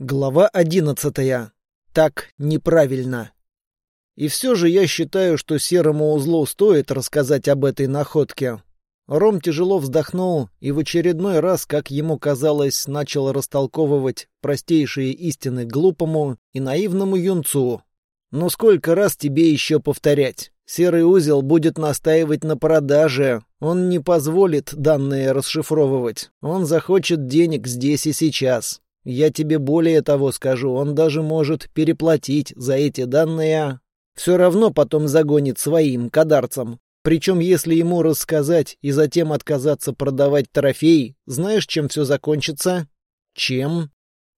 Глава одиннадцатая. Так неправильно. И все же я считаю, что серому узлу стоит рассказать об этой находке. Ром тяжело вздохнул и в очередной раз, как ему казалось, начал растолковывать простейшие истины глупому и наивному юнцу. Но сколько раз тебе еще повторять? Серый узел будет настаивать на продаже. Он не позволит данные расшифровывать. Он захочет денег здесь и сейчас. Я тебе более того скажу, он даже может переплатить за эти данные. Все равно потом загонит своим кадарцам. Причем, если ему рассказать и затем отказаться продавать трофей, знаешь, чем все закончится? Чем?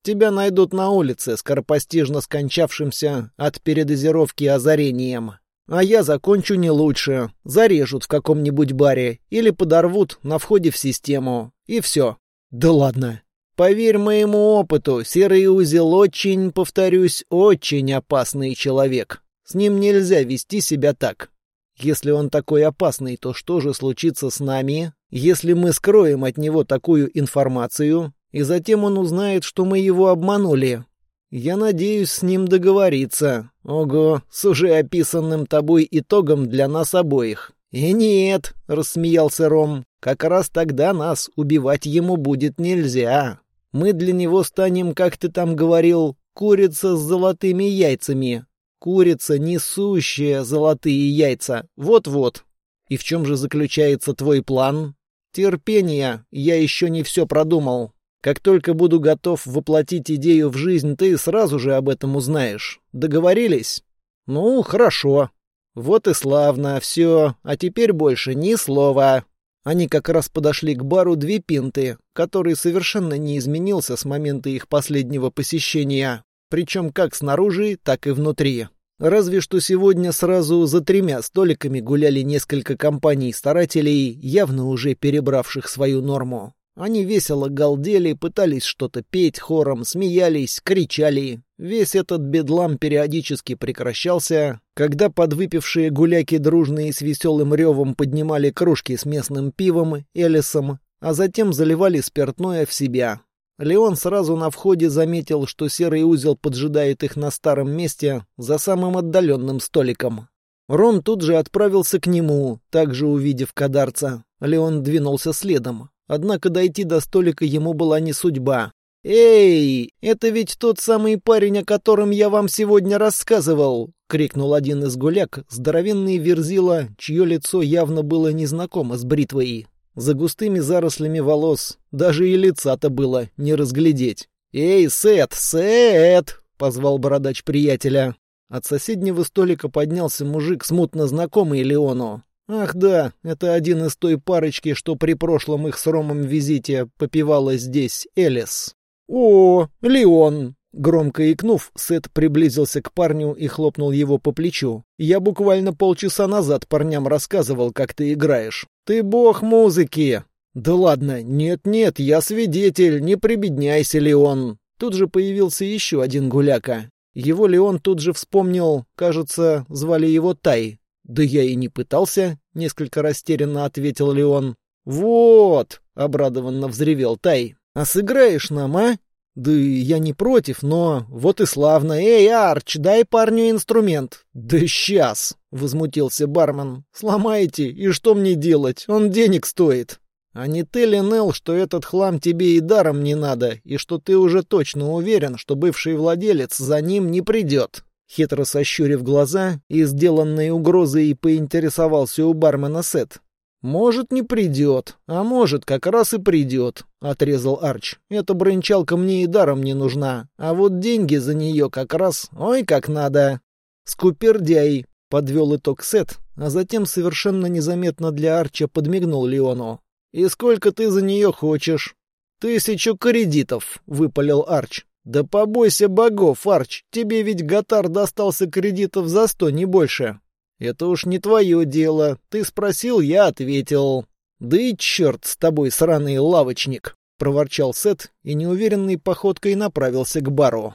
Тебя найдут на улице, скоропостижно скончавшимся от передозировки озарением. А я закончу не лучше. Зарежут в каком-нибудь баре или подорвут на входе в систему. И все. Да ладно. Поверь моему опыту, серый узел очень, повторюсь, очень опасный человек. С ним нельзя вести себя так. Если он такой опасный, то что же случится с нами, если мы скроем от него такую информацию, и затем он узнает, что мы его обманули? Я надеюсь с ним договориться. Ого, с уже описанным тобой итогом для нас обоих. И нет, рассмеялся Ром, как раз тогда нас убивать ему будет нельзя. Мы для него станем, как ты там говорил, курица с золотыми яйцами. Курица, несущая золотые яйца. Вот-вот. И в чем же заключается твой план? Терпение. Я еще не все продумал. Как только буду готов воплотить идею в жизнь, ты сразу же об этом узнаешь. Договорились? Ну, хорошо. Вот и славно, все. А теперь больше ни слова. Они как раз подошли к бару «Две пинты», который совершенно не изменился с момента их последнего посещения, причем как снаружи, так и внутри. Разве что сегодня сразу за тремя столиками гуляли несколько компаний старателей, явно уже перебравших свою норму. Они весело галдели, пытались что-то петь хором, смеялись, кричали. Весь этот бедлам периодически прекращался, когда подвыпившие гуляки дружные с веселым ревом поднимали кружки с местным пивом, элисом, а затем заливали спиртное в себя. Леон сразу на входе заметил, что серый узел поджидает их на старом месте за самым отдаленным столиком. Рон тут же отправился к нему, также увидев кадарца. Леон двинулся следом. Однако дойти до столика ему была не судьба. «Эй, это ведь тот самый парень, о котором я вам сегодня рассказывал!» — крикнул один из гуляк, здоровенный верзила, чье лицо явно было незнакомо с бритвой. За густыми зарослями волос даже и лица-то было не разглядеть. «Эй, Сет, Сет!» — позвал бородач приятеля. От соседнего столика поднялся мужик, смутно знакомый Леону. Ах да, это один из той парочки, что при прошлом их с Ромом визите попивала здесь Элис. «О, Леон!» Громко икнув, Сет приблизился к парню и хлопнул его по плечу. «Я буквально полчаса назад парням рассказывал, как ты играешь. Ты бог музыки!» «Да ладно, нет-нет, я свидетель, не прибедняйся, Леон!» Тут же появился еще один гуляка. Его Леон тут же вспомнил, кажется, звали его Тай. «Да я и не пытался», — несколько растерянно ответил Леон. «Вот!» — обрадованно взревел Тай. «А сыграешь нам, а?» «Да я не против, но... Вот и славно! Эй, Арч, дай парню инструмент!» «Да сейчас!» — возмутился бармен. «Сломаете, и что мне делать? Он денег стоит!» «А не ты ли, Нелл, что этот хлам тебе и даром не надо, и что ты уже точно уверен, что бывший владелец за ним не придет?» Хитро сощурив глаза и сделанной угрозой поинтересовался у бармена Сет. «Может, не придет, а может, как раз и придет», — отрезал Арч. «Эта брончалка мне и даром не нужна, а вот деньги за нее как раз, ой, как надо». «Скупердяй», — подвел итог Сет, а затем совершенно незаметно для Арча подмигнул Леону. «И сколько ты за нее хочешь?» «Тысячу кредитов», — выпалил Арч. «Да побойся богов, Арч, тебе ведь Гатар достался кредитов за сто, не больше». «Это уж не твое дело. Ты спросил, я ответил». «Да и черт с тобой, сраный лавочник!» — проворчал Сет и неуверенной походкой направился к бару.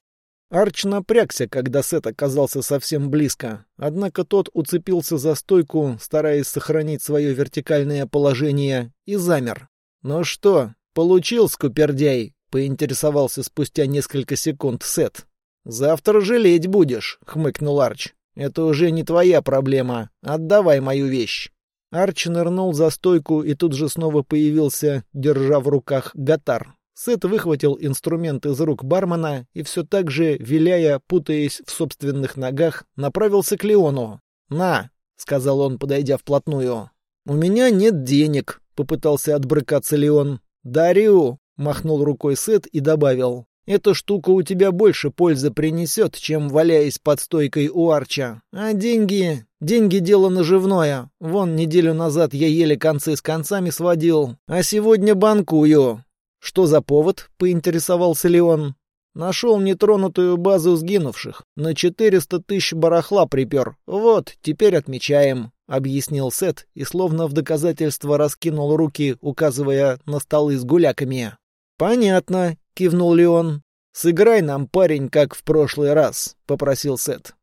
Арч напрягся, когда Сет оказался совсем близко, однако тот уцепился за стойку, стараясь сохранить свое вертикальное положение, и замер. «Ну что, получил, скупердяй?» Поинтересовался спустя несколько секунд Сет. «Завтра жалеть будешь», — хмыкнул Арч. «Это уже не твоя проблема. Отдавай мою вещь». Арч нырнул за стойку и тут же снова появился, держа в руках гатар. Сет выхватил инструмент из рук бармена и все так же, виляя, путаясь в собственных ногах, направился к Леону. «На!» — сказал он, подойдя вплотную. «У меня нет денег», — попытался отбрыкаться Леон. «Дарю!» — махнул рукой Сет и добавил. «Эта штука у тебя больше пользы принесет, чем валяясь под стойкой у Арча. А деньги... Деньги — дело наживное. Вон, неделю назад я еле концы с концами сводил, а сегодня банкую. «Что за повод?» — поинтересовался Леон. «Нашел нетронутую базу сгинувших. На четыреста тысяч барахла припер. Вот, теперь отмечаем», — объяснил Сет и словно в доказательство раскинул руки, указывая на столы с гуляками. «Понятно», — кивнул Леон. «Сыграй нам, парень, как в прошлый раз», — попросил Сет.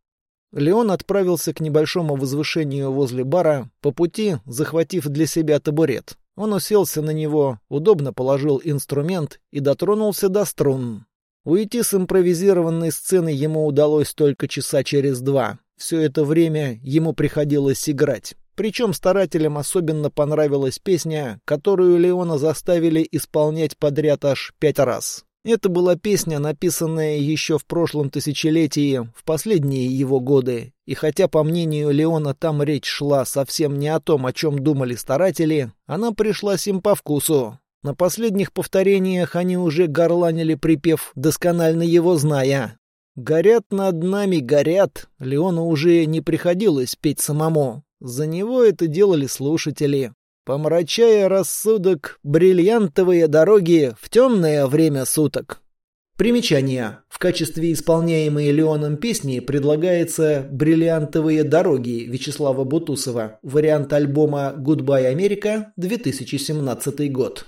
Леон отправился к небольшому возвышению возле бара, по пути захватив для себя табурет. Он уселся на него, удобно положил инструмент и дотронулся до струн. Уйти с импровизированной сцены ему удалось только часа через два. Все это время ему приходилось играть. Причем старателям особенно понравилась песня, которую Леона заставили исполнять подряд аж пять раз. Это была песня, написанная еще в прошлом тысячелетии, в последние его годы. И хотя, по мнению Леона, там речь шла совсем не о том, о чем думали старатели, она пришлась им по вкусу. На последних повторениях они уже горланили припев, досконально его зная. «Горят над нами, горят», Леону уже не приходилось петь самому. За него это делали слушатели помрачая рассудок, бриллиантовые дороги в темное время суток. Примечание. В качестве исполняемой Леоном песни предлагается «Бриллиантовые дороги» Вячеслава Бутусова, вариант альбома «Гудбай, Америка», 2017 год.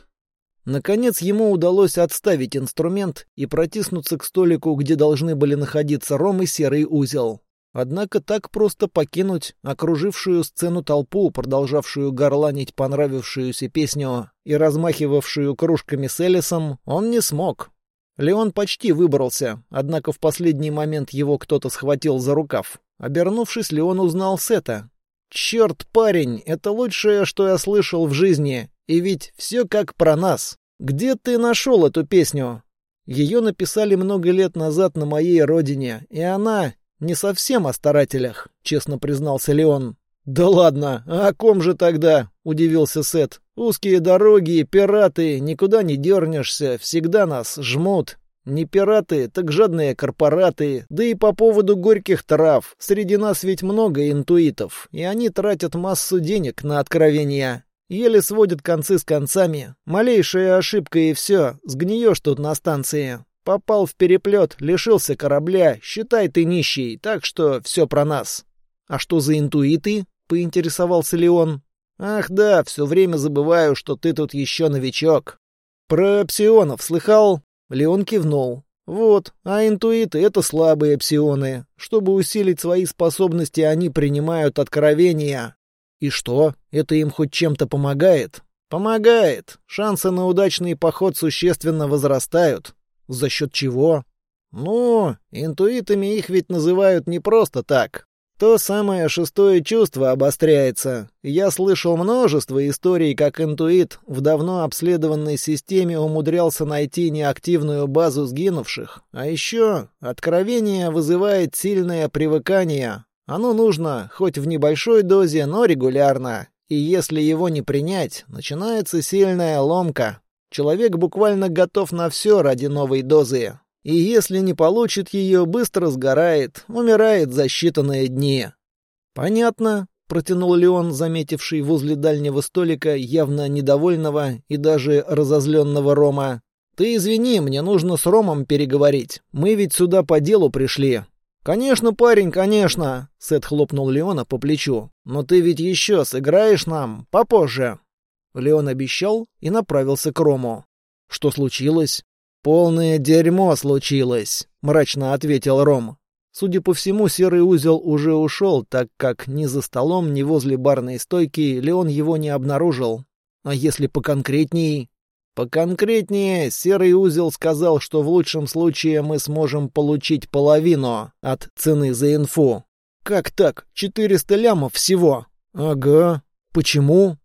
Наконец ему удалось отставить инструмент и протиснуться к столику, где должны были находиться ром и серый узел. Однако так просто покинуть окружившую сцену толпу, продолжавшую горланить понравившуюся песню и размахивавшую кружками с Элисом, он не смог. Леон почти выбрался, однако в последний момент его кто-то схватил за рукав. Обернувшись, Леон узнал Сета. «Черт, парень, это лучшее, что я слышал в жизни, и ведь все как про нас. Где ты нашел эту песню?» Ее написали много лет назад на моей родине, и она «Не совсем о старателях», — честно признался Леон. «Да ладно, а о ком же тогда?» — удивился Сет. «Узкие дороги, пираты, никуда не дернешься, всегда нас жмут. Не пираты, так жадные корпораты, да и по поводу горьких трав. Среди нас ведь много интуитов, и они тратят массу денег на откровения. Еле сводят концы с концами. Малейшая ошибка и все, сгниешь тут на станции. Попал в переплет, лишился корабля, считай ты нищий, так что все про нас. А что за интуиты? Поинтересовался Леон. Ах да, все время забываю, что ты тут еще новичок. Про псионов слыхал? Леон кивнул. Вот, а интуиты — это слабые псионы. Чтобы усилить свои способности, они принимают откровения. И что, это им хоть чем-то помогает? Помогает. Шансы на удачный поход существенно возрастают. За счет чего? Ну, интуитами их ведь называют не просто так. То самое шестое чувство обостряется. Я слышал множество историй, как интуит в давно обследованной системе умудрялся найти неактивную базу сгинувших. А еще откровение вызывает сильное привыкание. Оно нужно, хоть в небольшой дозе, но регулярно. И если его не принять, начинается сильная ломка. Человек буквально готов на все ради новой дозы. И если не получит ее, быстро сгорает, умирает за считанные дни. «Понятно», — протянул Леон, заметивший возле дальнего столика явно недовольного и даже разозленного Рома. «Ты извини, мне нужно с Ромом переговорить. Мы ведь сюда по делу пришли». «Конечно, парень, конечно!» — Сет хлопнул Леона по плечу. «Но ты ведь еще сыграешь нам попозже». Леон обещал и направился к Рому. «Что случилось?» «Полное дерьмо случилось», — мрачно ответил Ром. Судя по всему, серый узел уже ушел, так как ни за столом, ни возле барной стойки Леон его не обнаружил. А если поконкретней? Поконкретнее, Серый Узел сказал, что в лучшем случае мы сможем получить половину от цены за инфу. Как так? 400 лямов всего? Ага. Почему?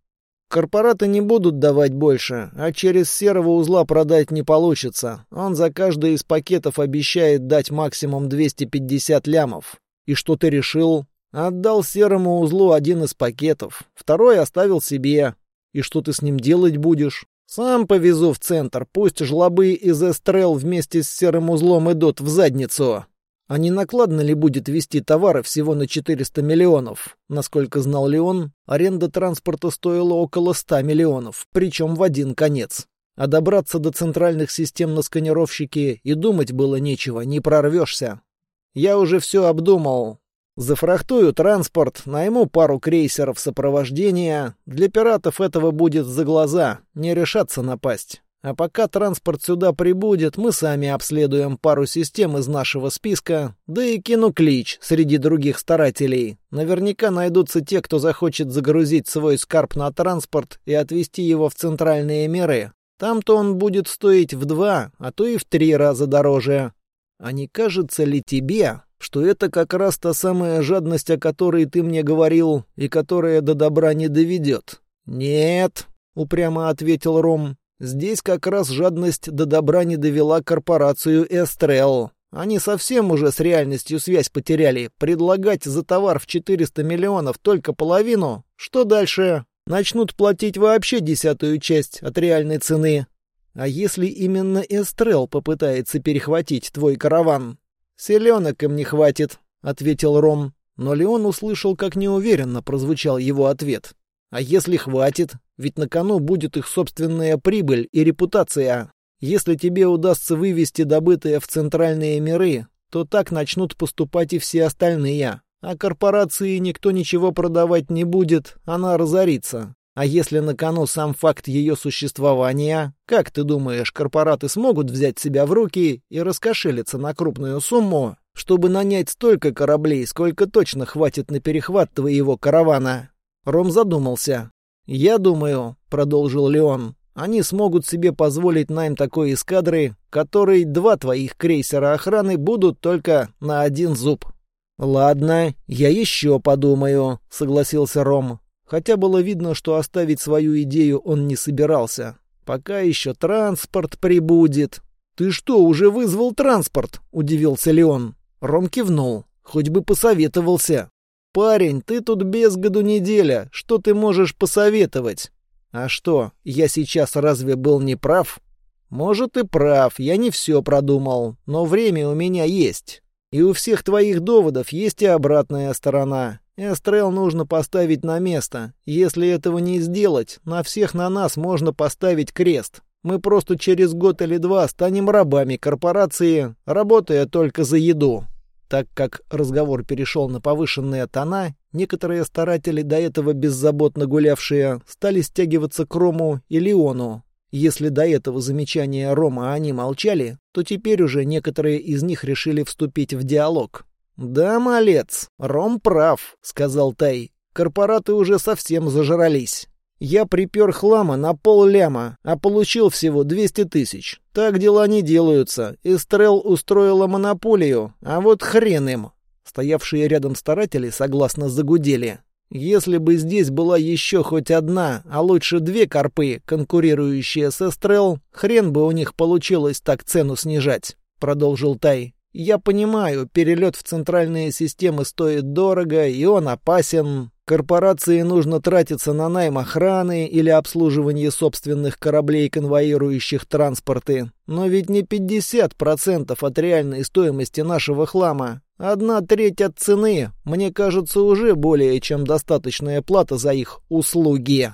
Корпораты не будут давать больше, а через серого узла продать не получится. Он за каждый из пакетов обещает дать максимум 250 лямов. И что ты решил? Отдал серому узлу один из пакетов, второй оставил себе. И что ты с ним делать будешь? Сам повезу в центр, пусть жлобы из Эстрел вместе с серым узлом идут в задницу. А не накладно ли будет вести товары всего на 400 миллионов? Насколько знал Леон, аренда транспорта стоила около 100 миллионов, причем в один конец. А добраться до центральных систем на сканировщике и думать было нечего, не прорвешься. Я уже все обдумал, Зафрахтую транспорт, найму пару крейсеров сопровождения. Для пиратов этого будет за глаза, не решаться напасть. А пока транспорт сюда прибудет, мы сами обследуем пару систем из нашего списка, да и кину клич среди других старателей. Наверняка найдутся те, кто захочет загрузить свой скарб на транспорт и отвезти его в центральные миры. Там-то он будет стоить в два, а то и в три раза дороже. А не кажется ли тебе, что это как раз та самая жадность, о которой ты мне говорил, и которая до добра не доведет. «Нет», — упрямо ответил Ром, — «здесь как раз жадность до добра не довела корпорацию Эстрел. Они совсем уже с реальностью связь потеряли. Предлагать за товар в 400 миллионов только половину? Что дальше? Начнут платить вообще десятую часть от реальной цены. А если именно Эстрел попытается перехватить твой караван? «Селенок им не хватит», — ответил Ром. Но Леон услышал, как неуверенно прозвучал его ответ. «А если хватит? Ведь на кону будет их собственная прибыль и репутация. Если тебе удастся вывести добытое в центральные миры, то так начнут поступать и все остальные. А корпорации никто ничего продавать не будет, она разорится. А если на кону сам факт ее существования, как ты думаешь, корпораты смогут взять себя в руки и раскошелиться на крупную сумму, чтобы нанять столько кораблей, сколько точно хватит на перехват твоего каравана? Ром задумался. «Я думаю», — продолжил Леон, — «они смогут себе позволить найм такой эскадры, которой два твоих крейсера охраны будут только на один зуб». «Ладно, я еще подумаю», — согласился Ром хотя было видно, что оставить свою идею он не собирался. Пока еще транспорт прибудет. «Ты что, уже вызвал транспорт?» — удивился Леон. Ром кивнул. «Хоть бы посоветовался». «Парень, ты тут без году неделя. Что ты можешь посоветовать?» «А что, я сейчас разве был не прав?» «Может, и прав, я не все продумал, но время у меня есть. И у всех твоих доводов есть и обратная сторона. Эстрел нужно поставить на место. Если этого не сделать, на всех на нас можно поставить крест. Мы просто через год или два станем рабами корпорации, работая только за еду. Так как разговор перешел на повышенные тона, некоторые старатели, до этого беззаботно гулявшие, стали стягиваться к Рому и Леону. Если до этого замечания Рома они молчали, то теперь уже некоторые из них решили вступить в диалог. «Да, малец, Ром прав», — сказал Тай. «Корпораты уже совсем зажрались. Я припер хлама на пол ляма, а получил всего 200 тысяч. Так дела не делаются. Эстрел устроила монополию, а вот хрен им». Стоявшие рядом старатели согласно загудели. «Если бы здесь была еще хоть одна, а лучше две карпы, конкурирующие с Эстрел, хрен бы у них получилось так цену снижать», — продолжил Тай. Я понимаю, перелет в центральные системы стоит дорого, и он опасен. Корпорации нужно тратиться на найм охраны или обслуживание собственных кораблей, конвоирующих транспорты. Но ведь не 50% от реальной стоимости нашего хлама. Одна треть от цены, мне кажется, уже более чем достаточная плата за их услуги.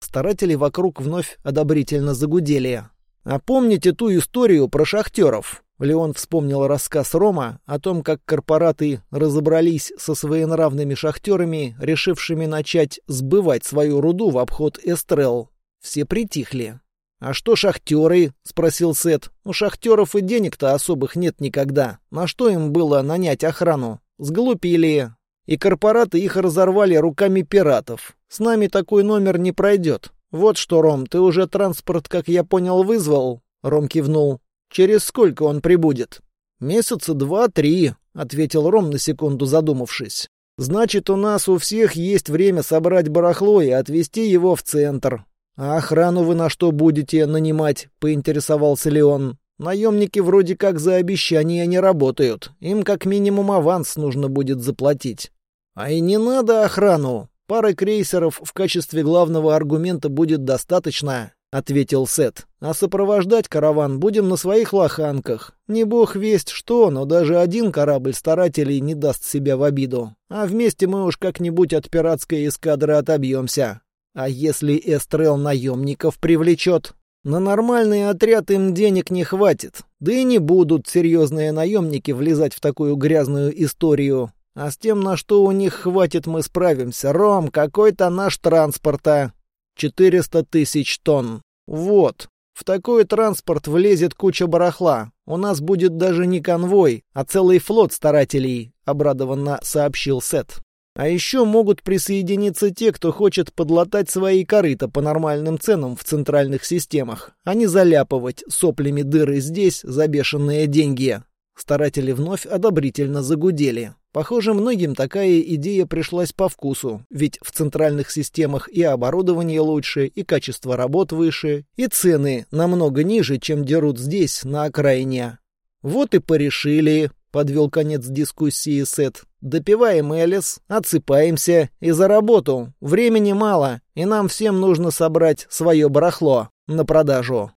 Старатели вокруг вновь одобрительно загудели. А помните ту историю про шахтеров? Леон вспомнил рассказ Рома о том, как корпораты разобрались со своенравными шахтерами, решившими начать сбывать свою руду в обход Эстрел. Все притихли. «А что шахтеры?» — спросил Сет. «У шахтеров и денег-то особых нет никогда. На что им было нанять охрану? Сглупили. И корпораты их разорвали руками пиратов. С нами такой номер не пройдет. Вот что, Ром, ты уже транспорт, как я понял, вызвал? Ром кивнул. Через сколько он прибудет? Месяца два-три, ответил Ром на секунду задумавшись. Значит, у нас у всех есть время собрать барахло и отвезти его в центр. А охрану вы на что будете нанимать? поинтересовался Леон. Наемники вроде как за обещания не работают. Им как минимум аванс нужно будет заплатить. А и не надо охрану. Пары крейсеров в качестве главного аргумента будет достаточно, ответил Сет. А сопровождать караван будем на своих лоханках. Не бог весть что, но даже один корабль старателей не даст себя в обиду. А вместе мы уж как-нибудь от пиратской эскадры отобьемся. А если Эстрел наемников привлечет? На нормальный отряд им денег не хватит. Да и не будут серьезные наемники влезать в такую грязную историю. А с тем, на что у них хватит, мы справимся. Ром, какой-то наш транспорта. 400 тысяч тонн. Вот. В такой транспорт влезет куча барахла. У нас будет даже не конвой, а целый флот старателей, обрадованно сообщил Сет. А еще могут присоединиться те, кто хочет подлатать свои корыта по нормальным ценам в центральных системах, а не заляпывать соплями дыры здесь за бешеные деньги. Старатели вновь одобрительно загудели. Похоже, многим такая идея пришлась по вкусу, ведь в центральных системах и оборудование лучше, и качество работ выше, и цены намного ниже, чем дерут здесь, на окраине. Вот и порешили, — подвел конец дискуссии Сет. «Допиваем Элис, отсыпаемся и за работу. Времени мало, и нам всем нужно собрать свое барахло на продажу».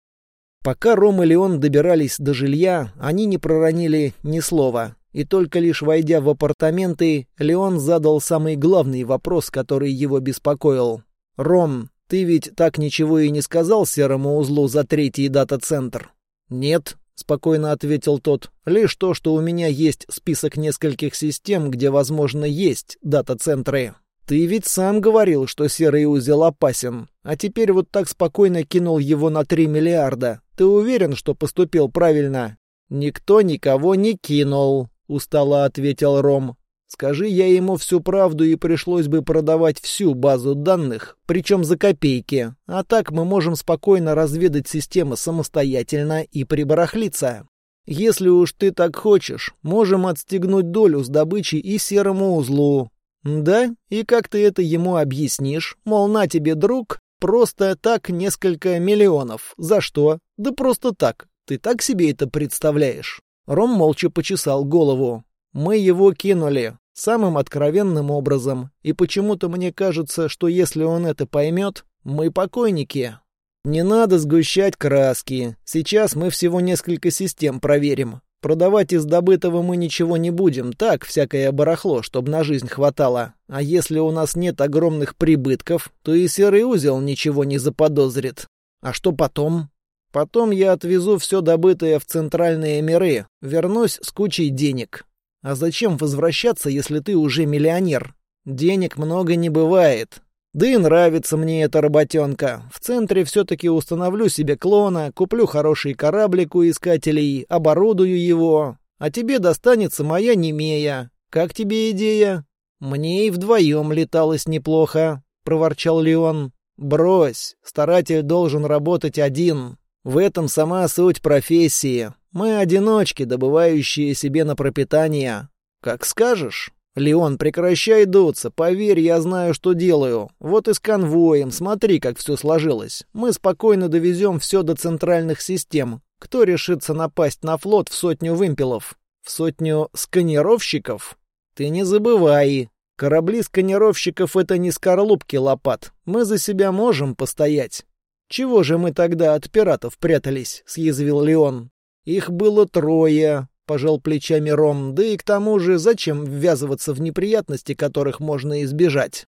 Пока Ром и Леон добирались до жилья, они не проронили ни слова. И только лишь войдя в апартаменты, Леон задал самый главный вопрос, который его беспокоил. «Ром, ты ведь так ничего и не сказал серому узлу за третий дата-центр?» «Нет», спокойно ответил тот. Лишь то, что у меня есть список нескольких систем, где, возможно, есть дата-центры. Ты ведь сам говорил, что серый узел опасен, а теперь вот так спокойно кинул его на три миллиарда. Ты уверен, что поступил правильно? Никто никого не кинул, устало ответил Ром. Скажи я ему всю правду, и пришлось бы продавать всю базу данных, причем за копейки. А так мы можем спокойно разведать систему самостоятельно и прибарахлиться. Если уж ты так хочешь, можем отстегнуть долю с добычи и серому узлу. Да? И как ты это ему объяснишь? Мол, на тебе, друг, просто так несколько миллионов. За что? Да просто так. Ты так себе это представляешь? Ром молча почесал голову. Мы его кинули. Самым откровенным образом. И почему-то мне кажется, что если он это поймет, мы покойники. Не надо сгущать краски. Сейчас мы всего несколько систем проверим. Продавать из добытого мы ничего не будем, так, всякое барахло, чтобы на жизнь хватало. А если у нас нет огромных прибытков, то и серый узел ничего не заподозрит. А что потом? Потом я отвезу все добытое в центральные миры, вернусь с кучей денег. А зачем возвращаться, если ты уже миллионер? Денег много не бывает. Да и нравится мне эта работенка. В центре все-таки установлю себе клона, куплю хороший кораблик у искателей, оборудую его. А тебе достанется моя немея. Как тебе идея? Мне и вдвоем леталось неплохо, проворчал Леон. Брось, старатель должен работать один. В этом сама суть профессии. Мы одиночки, добывающие себе на пропитание. Как скажешь. Леон, прекращай дуться. Поверь, я знаю, что делаю. Вот и с конвоем. Смотри, как все сложилось. Мы спокойно довезем все до центральных систем. Кто решится напасть на флот в сотню вымпелов? В сотню сканировщиков? Ты не забывай. Корабли сканировщиков — это не скорлупки лопат. Мы за себя можем постоять. «Чего же мы тогда от пиратов прятались?» — съязвил Леон. Их было трое, пожал плечами Ром, да и к тому же зачем ввязываться в неприятности, которых можно избежать?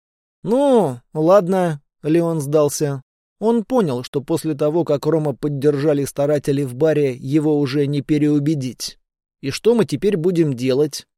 Ну, ладно, Леон сдался. Он понял, что после того, как Рома поддержали старатели в баре, его уже не переубедить. И что мы теперь будем делать?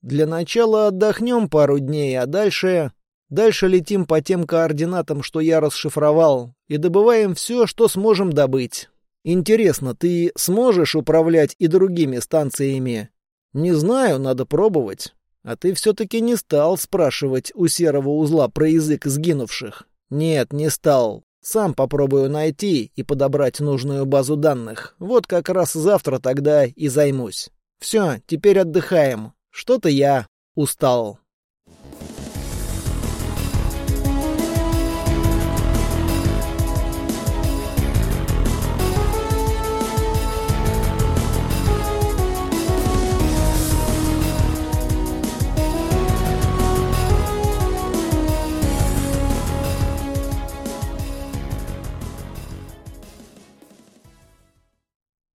Для начала отдохнем пару дней, а дальше... Дальше летим по тем координатам, что я расшифровал, и добываем все, что сможем добыть. Интересно, ты сможешь управлять и другими станциями? Не знаю, надо пробовать. А ты все-таки не стал спрашивать у серого узла про язык сгинувших? Нет, не стал. Сам попробую найти и подобрать нужную базу данных. Вот как раз завтра тогда и займусь. Все, теперь отдыхаем. Что-то я устал.